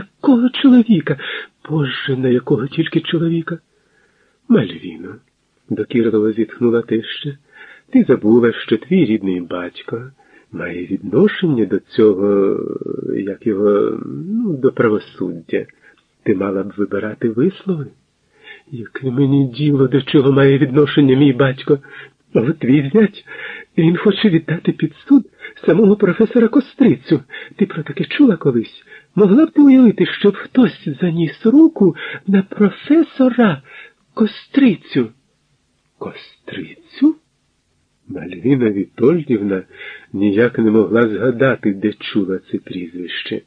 такого чоловіка. Боже, на якого тільки чоловіка? Мальвіно, докірливо зітхнула теща, ти забула, що твій рідний батько має відношення до цього, як його, ну, до правосуддя. Ти мала б вибирати вислови? Яке мені діло, до чого має відношення мій батько? Але твій зять, він хоче віддати під суд самого професора Кострицю. Ти про таке чула колись? Могла б ти уявити, щоб хтось заніс руку на професора Кострицю? Кострицю? Мальвіна Вітольдівна ніяк не могла згадати, де чула це прізвище.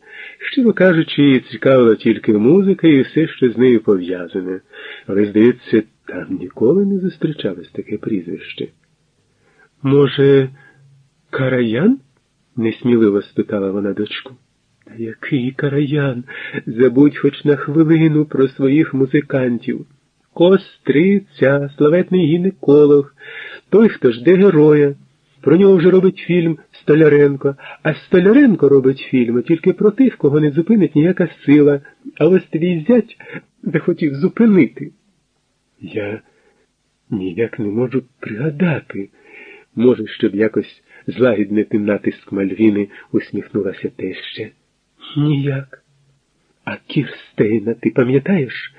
Щиро кажучи, її цікавила тільки музика і все, що з нею пов'язане, але, здається, там ніколи не зустрічалось таке прізвище. Може, Караян? несміливо спитала вона дочку. Який караян? Забудь хоч на хвилину про своїх музикантів. Костриця, славетний гінеколог, той, хто жде героя. Про нього вже робить фільм Столяренко, а Столяренко робить фільми тільки про тих, кого не зупинить ніяка сила, а ось твій зять захотів зупинити. Я ніяк не можу пригадати. Може, щоб якось злагіднити натиск Мальвіни, усміхнулася теща. Ніяк. А Кірстейна, ти пам'ятаєш?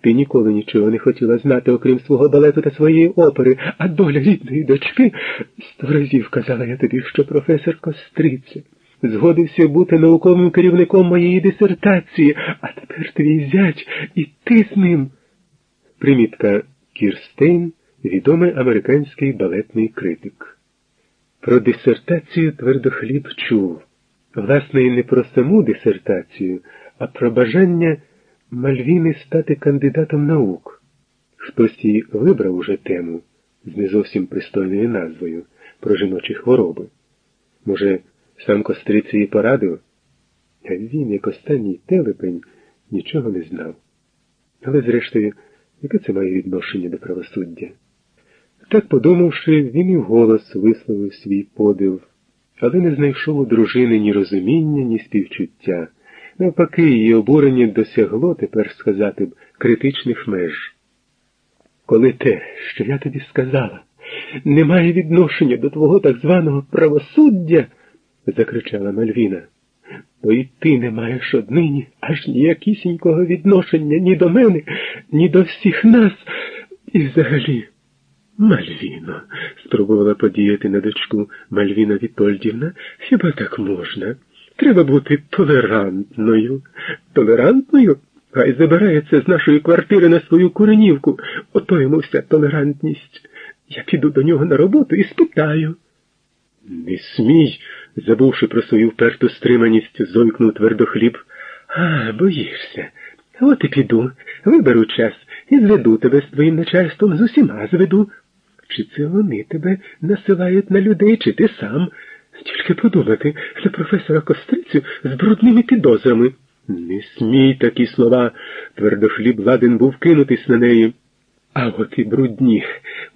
Ти ніколи нічого не хотіла знати, окрім свого балету та своєї опери, а доля рідної дочки сто разів казала я тобі, що професор Костриця згодився бути науковим керівником моєї дисертації, а тепер твій зять і ти з ним. Примітка Кірстейн, відомий американський балетний критик. Про дисертацію твердохліб чув. Власне, і не про саму дисертацію, а про бажання. Мальвіни стати кандидатом наук. Хтось їй вибрав уже тему з не зовсім пристойною назвою про жіночі хвороби. Може, сам Костриці їй порадив? А він, як останній телепень, нічого не знав. Але, зрештою, яке це має відношення до правосуддя? Так подумавши, він і вголос висловив свій подив, але не знайшов у дружини ні розуміння, ні співчуття. Навпаки, її обурення досягло, тепер сказати б, критичних меж. Коли те, що я тобі сказала, не має відношення до твого так званого правосуддя, закричала Мальвіна, то і ти не маєш однині аж ніякісінького відношення ні до мене, ні до всіх нас. І взагалі. Мальвіно, спробувала подіяти на дочку Мальвіна Вітольдівна, хіба так можна? Треба бути толерантною. Толерантною? Хай забирається з нашої квартири на свою куренівку. Ото йому вся толерантність. Я піду до нього на роботу і спитаю. Не смій, забувши про свою вперту стриманість, зойкнув твердохліб. А, боїшся. От і піду, виберу час і зведу тебе з твоїм начальством з усіма зведу. Чи це вони тебе насилають на людей, чи ти сам? Тільки подумати на професора Кострицю з брудними підозрами. Не смій такі слова. Твердохліб ладен був кинутись на неї. А от і брудні,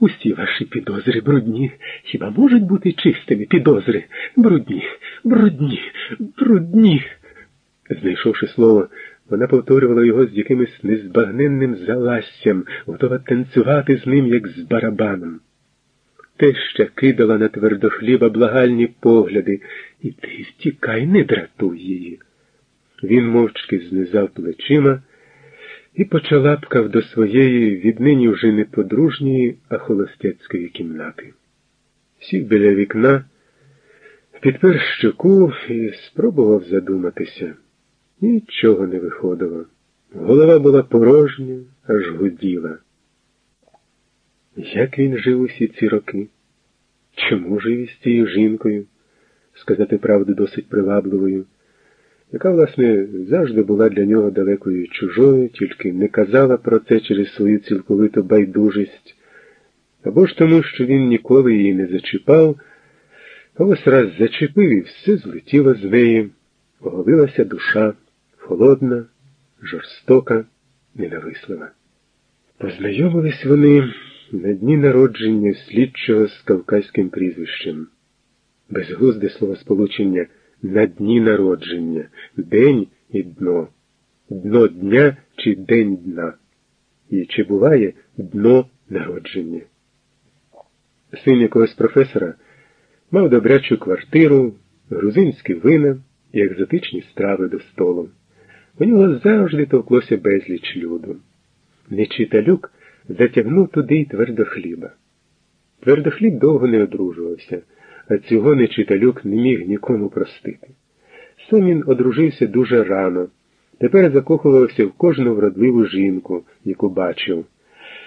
усі ваші підозри брудні. Хіба можуть бути чистими підозри? Брудні, брудні, брудні. Знайшовши слово, вона повторювала його з якимось незбагненним залассям, готова танцювати з ним, як з барабаном. Теща кидала на твердохліба благальні погляди, і ти втікай, не дратуй її. Він мовчки знизав плечима і почалапкав до своєї, віднині вже не подружньої, а холостяцької кімнати. Сів біля вікна, підпер щоку і спробував задуматися. Нічого не виходило. Голова була порожня, аж гуділа. Як він жив усі ці роки? Чому жив із цією жінкою, сказати правду досить привабливою, яка, власне, завжди була для нього далекою чужою, тільки не казала про це через свою цілковиту байдужість, або ж тому, що він ніколи її не зачіпав, а ось раз зачепив і все злетіло з неї, оголилася душа, холодна, жорстока, ненавислива. Познайомились вони на дні народження слідчого з кавказьким прізвищем. Безглузде словосполучення на дні народження, день і дно. дно дня чи день дна, і чи буває дно народження. Син якогось професора мав добрячу квартиру, грузинські вина і екзотичні страви до столу. У нього завжди товклося безліч люду. Нечиталюк затягнув туди й твердохліба. Твердохліб довго не одружувався, а цього нечиталюк не міг нікому простити. Сам він одружився дуже рано, тепер закохувався в кожну вродливу жінку, яку бачив,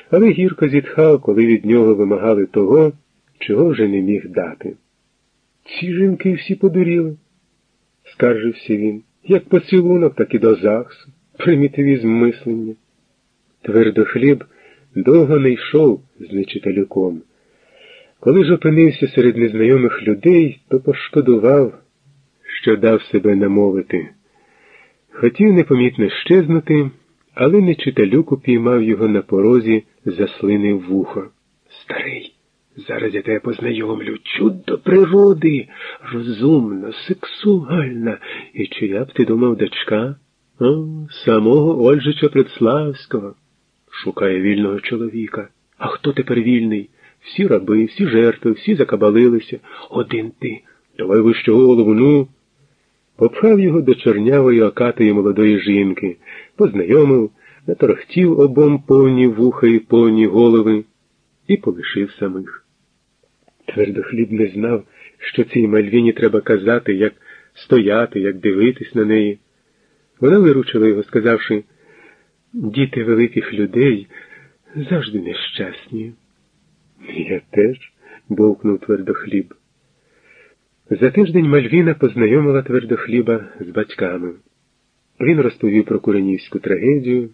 але гірко зітхав, коли від нього вимагали того, чого вже не міг дати. Ці жінки всі подуріли, скаржився він, як поцілунок, так і до ЗАГСу, примітивізм мислення. Твердохліб довго не йшов з нечиталюком. Коли ж опинився серед незнайомих людей, то пошкодував, що дав себе намовити. Хотів непомітно щезнути, але нечиталюк упіймав його на порозі, заслинив вухо. Старий, зараз я тебе познайомлю. Чудо природи, розумна, сексуальна. І чия б ти думав дочка? О, самого Ольжича Предславського. Шукає вільного чоловіка. А хто тепер вільний? Всі раби, всі жертви, всі закабалилися. Один ти. Давай вище голову, ну. Попхав його до чорнявої окатої молодої жінки, познайомив, наторохтів обом повні вуха і повні голови і полишив самих. Твердохліб не знав, що цій мальвіні треба казати, як стояти, як дивитись на неї. Вона виручила його, сказавши, діти великих людей завжди нещасні. Я теж, бовкнув твердохліб. За тиждень Мальвіна познайомила твердохліба з батьками. Він розповів про Куренівську трагедію.